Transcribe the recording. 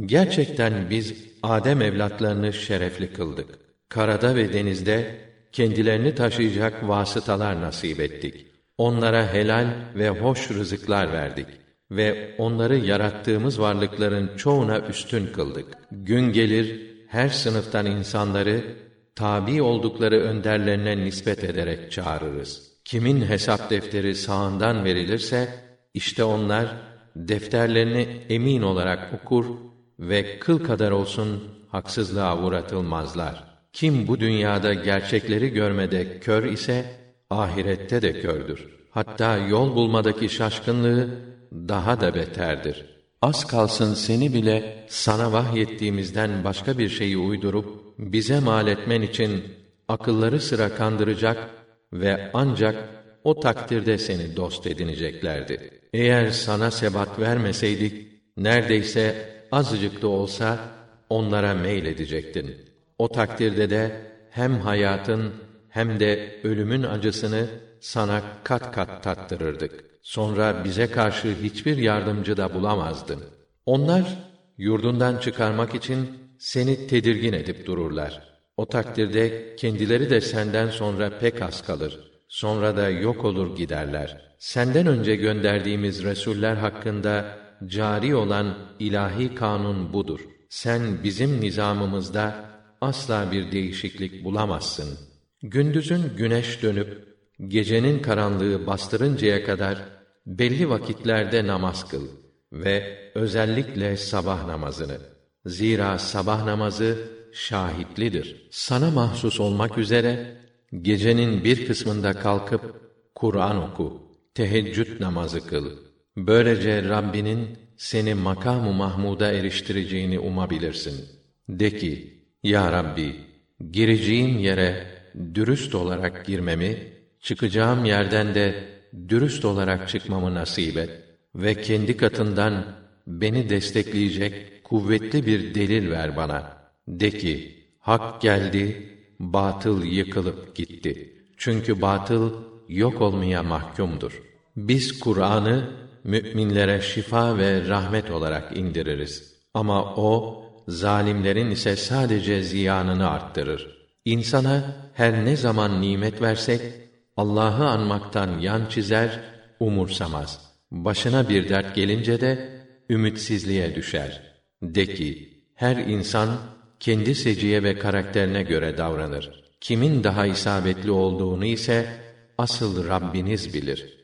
Gerçekten biz Adem evlatlarını şerefli kıldık. Karada ve denizde kendilerini taşıyacak vasıtalar nasip ettik. Onlara helal ve hoş rızıklar verdik ve onları yarattığımız varlıkların çoğuna üstün kıldık. Gün gelir her sınıftan insanları tabi oldukları önderlerine nispet ederek çağırırız. Kimin hesap defteri sağından verilirse işte onlar defterlerini emin olarak okur ve kıl kadar olsun haksızlığa uğratılmazlar. Kim bu dünyada gerçekleri görmede kör ise ahirette de kördür. Hatta yol bulmadaki şaşkınlığı daha da beterdir. Az kalsın seni bile sana vahyettiğimizden başka bir şeyi uydurup bize mal etmen için akılları sıra kandıracak ve ancak o takdirde seni dost edineceklerdi. Eğer sana sebat vermeseydik neredeyse azıcık da olsa onlara meyledecektin. O takdirde de hem hayatın hem de ölümün acısını sana kat kat tattırırdık. Sonra bize karşı hiçbir yardımcı da bulamazdın. Onlar yurdundan çıkarmak için seni tedirgin edip dururlar. O takdirde kendileri de senden sonra pek az kalır. Sonra da yok olur giderler. Senden önce gönderdiğimiz resuller hakkında cari olan ilahi kanun budur. Sen bizim nizamımızda asla bir değişiklik bulamazsın. Gündüzün güneş dönüp gecenin karanlığı bastırıncaya kadar belli vakitlerde namaz kıl ve özellikle sabah namazını. Zira sabah namazı şahitlidir. Sana mahsus olmak üzere gecenin bir kısmında kalkıp Kur'an oku, teheccüd namazı kıl. Böylece Rabbinin seni makamı Mahmud'a eriştireceğini umabilirsin. De ki, Ya Rabbi, gireceğim yere dürüst olarak girmemi, çıkacağım yerden de dürüst olarak çıkmamı nasip et ve kendi katından beni destekleyecek kuvvetli bir delil ver bana. De ki, hak geldi, batıl yıkılıp gitti. Çünkü batıl yok olmaya mahkumdur. Biz Kur'an'ı müminlere şifa ve rahmet olarak indiririz. Ama o zalimlerin ise sadece ziyanını arttırır. İnsana her ne zaman nimet versek Allah'ı anmaktan yan çizer, umursamaz. Başına bir dert gelince de ümitsizliğe düşer. De ki, her insan kendi seciye ve karakterine göre davranır. Kimin daha isabetli olduğunu ise asıl Rabbiniz bilir.